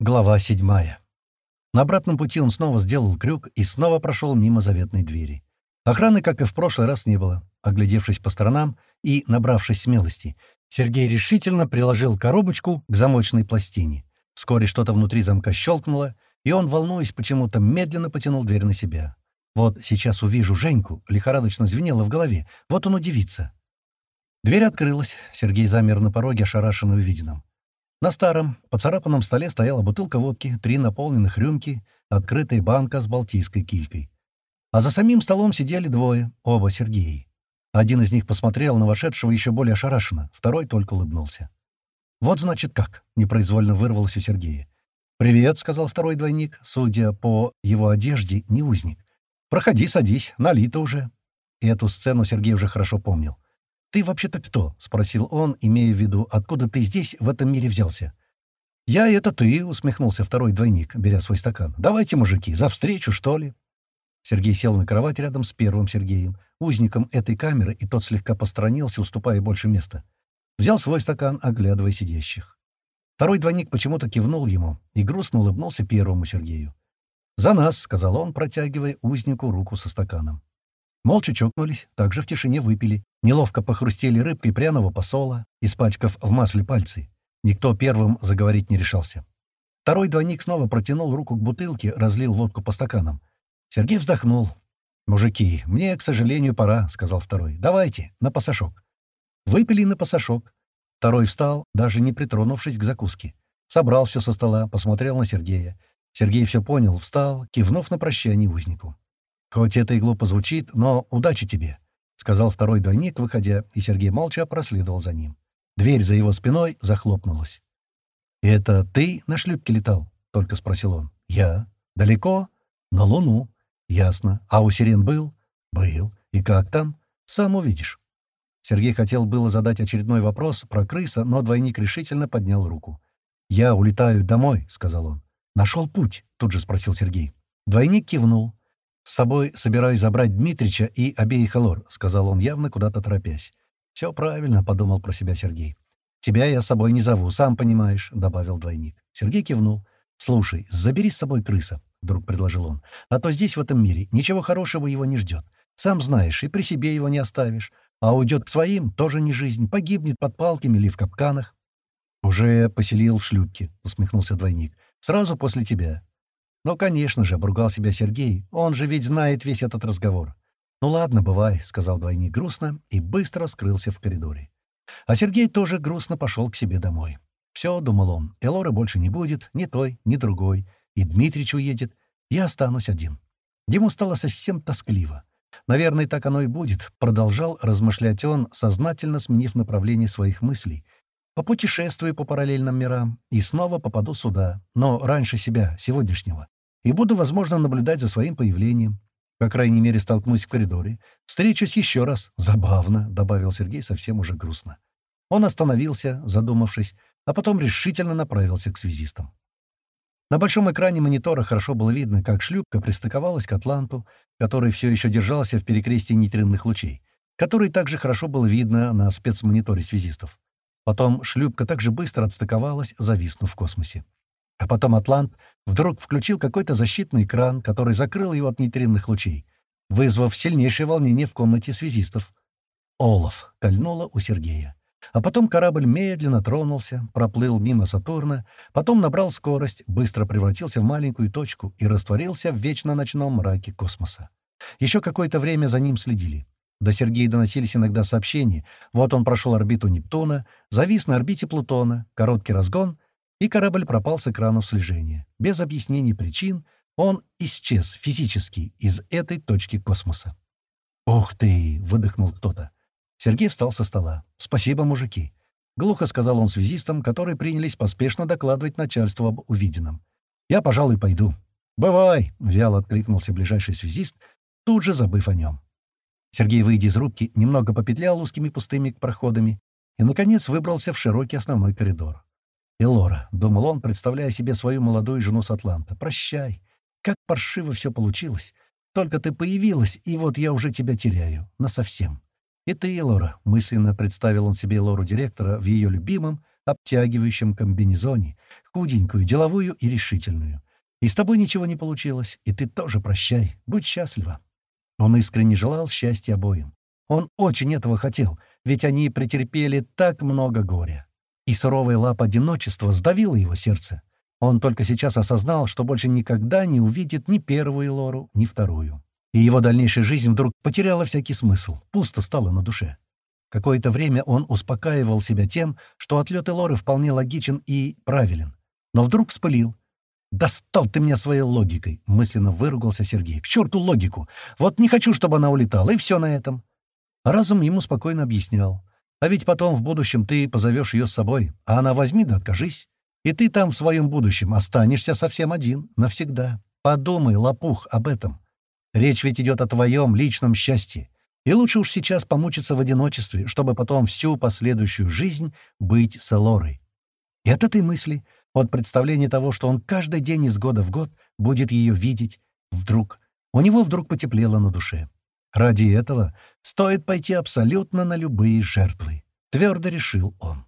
Глава седьмая. На обратном пути он снова сделал крюк и снова прошел мимо заветной двери. Охраны, как и в прошлый раз, не было. Оглядевшись по сторонам и набравшись смелости, Сергей решительно приложил коробочку к замочной пластине. Вскоре что-то внутри замка щелкнуло, и он, волнуясь, почему-то медленно потянул дверь на себя. «Вот сейчас увижу Женьку», — лихорадочно звенело в голове. «Вот он удивится». Дверь открылась. Сергей замер на пороге, ошарашенный увиденным. На старом, поцарапанном столе стояла бутылка водки, три наполненных рюмки, открытая банка с балтийской килькой. А за самим столом сидели двое, оба Сергеи. Один из них посмотрел на вошедшего еще более ошарашенно, второй только улыбнулся. «Вот значит как», — непроизвольно вырвалось у Сергея. «Привет», — сказал второй двойник, судя по его одежде, не узник. «Проходи, садись, налито уже». И эту сцену Сергей уже хорошо помнил. «Ты вообще-то кто?» — спросил он, имея в виду, откуда ты здесь, в этом мире взялся. «Я — это ты», — усмехнулся второй двойник, беря свой стакан. «Давайте, мужики, за встречу, что ли?» Сергей сел на кровать рядом с первым Сергеем, узником этой камеры, и тот слегка посторонился, уступая больше места. Взял свой стакан, оглядывая сидящих. Второй двойник почему-то кивнул ему и грустно улыбнулся первому Сергею. «За нас», — сказал он, протягивая узнику руку со стаканом. Молча чокнулись, также в тишине выпили. Неловко похрустели рыбкой пряного посола, испачкав в масле пальцы. Никто первым заговорить не решался. Второй двойник снова протянул руку к бутылке, разлил водку по стаканам. Сергей вздохнул. «Мужики, мне, к сожалению, пора», — сказал второй. «Давайте, на пасашок». Выпили на пасашок. Второй встал, даже не притронувшись к закуске. Собрал все со стола, посмотрел на Сергея. Сергей все понял, встал, кивнув на прощание узнику. «Хоть это и глупо звучит, но удачи тебе», — сказал второй двойник, выходя, и Сергей молча проследовал за ним. Дверь за его спиной захлопнулась. «Это ты на шлюпке летал?» — только спросил он. «Я. Далеко? На Луну. Ясно. А у сирен был?» «Был. И как там? Сам увидишь». Сергей хотел было задать очередной вопрос про крыса, но двойник решительно поднял руку. «Я улетаю домой», — сказал он. «Нашел путь?» — тут же спросил Сергей. Двойник кивнул. «С собой собираюсь забрать Дмитрича и обеих Алор», — сказал он, явно куда-то торопясь. «Все правильно», — подумал про себя Сергей. «Тебя я с собой не зову, сам понимаешь», — добавил двойник. Сергей кивнул. «Слушай, забери с собой крыса», — вдруг предложил он. «А то здесь, в этом мире, ничего хорошего его не ждет. Сам знаешь, и при себе его не оставишь. А уйдет к своим — тоже не жизнь, погибнет под палками или в капканах». «Уже поселил в шлюпке», — усмехнулся двойник. «Сразу после тебя. «Ну, конечно же», — обругал себя Сергей. «Он же ведь знает весь этот разговор». «Ну ладно, бывай», — сказал двойник грустно и быстро скрылся в коридоре. А Сергей тоже грустно пошел к себе домой. «Все», — думал он, — «Элоры больше не будет, ни той, ни другой. И Дмитрич уедет. Я останусь один». Ему стало совсем тоскливо. «Наверное, так оно и будет», — продолжал размышлять он, сознательно сменив направление своих мыслей — попутешествую по параллельным мирам и снова попаду сюда, но раньше себя, сегодняшнего, и буду, возможно, наблюдать за своим появлением. По крайней мере, столкнусь в коридоре. Встречусь еще раз. Забавно, — добавил Сергей совсем уже грустно. Он остановился, задумавшись, а потом решительно направился к связистам. На большом экране монитора хорошо было видно, как шлюпка пристыковалась к Атланту, который все еще держался в перекрестии нейтринных лучей, который также хорошо было видно на спецмониторе связистов. Потом шлюпка так же быстро отстыковалась, зависнув в космосе. А потом Атлант вдруг включил какой-то защитный экран, который закрыл его от нейтринных лучей, вызвав сильнейшее волнение в комнате связистов. «Олаф!» — кольнуло у Сергея. А потом корабль медленно тронулся, проплыл мимо Сатурна, потом набрал скорость, быстро превратился в маленькую точку и растворился в вечно ночном мраке космоса. Еще какое-то время за ним следили. До Сергея доносились иногда сообщения. Вот он прошел орбиту Нептуна, завис на орбите Плутона, короткий разгон, и корабль пропал с экранов слежения. Без объяснений причин он исчез физически из этой точки космоса. «Ух ты!» — выдохнул кто-то. Сергей встал со стола. «Спасибо, мужики!» — глухо сказал он связистам, которые принялись поспешно докладывать начальству об увиденном. «Я, пожалуй, пойду». «Бывай!» — вяло откликнулся ближайший связист, тут же забыв о нем. Сергей, выйдя из рубки, немного попетлял узкими пустыми проходами и, наконец, выбрался в широкий основной коридор. «Элора», — думал он, представляя себе свою молодую жену с Атланта, — «прощай. Как паршиво все получилось. Только ты появилась, и вот я уже тебя теряю. Насовсем». «И ты, Элора», — мысленно представил он себе Элору директора в ее любимом, обтягивающем комбинезоне, худенькую, деловую и решительную. И с тобой ничего не получилось, и ты тоже прощай, будь счастлива. Он искренне желал счастья обоим. Он очень этого хотел, ведь они претерпели так много горя. И суровая лапа одиночества сдавила его сердце. Он только сейчас осознал, что больше никогда не увидит ни первую Лору, ни вторую. И его дальнейшая жизнь вдруг потеряла всякий смысл, пусто стало на душе. Какое-то время он успокаивал себя тем, что отлет Лоры вполне логичен и правилен. Но вдруг вспылил. «Достал ты меня своей логикой!» — мысленно выругался Сергей. «К черту логику! Вот не хочу, чтобы она улетала, и все на этом!» Разум ему спокойно объяснял. «А ведь потом в будущем ты позовешь ее с собой, а она возьми да откажись. И ты там в своем будущем останешься совсем один, навсегда. Подумай, лопух, об этом. Речь ведь идет о твоем личном счастье. И лучше уж сейчас помучиться в одиночестве, чтобы потом всю последующую жизнь быть с Элорой. И от этой мысли, от представления того, что он каждый день из года в год будет ее видеть, вдруг, у него вдруг потеплело на душе. Ради этого стоит пойти абсолютно на любые жертвы, твердо решил он.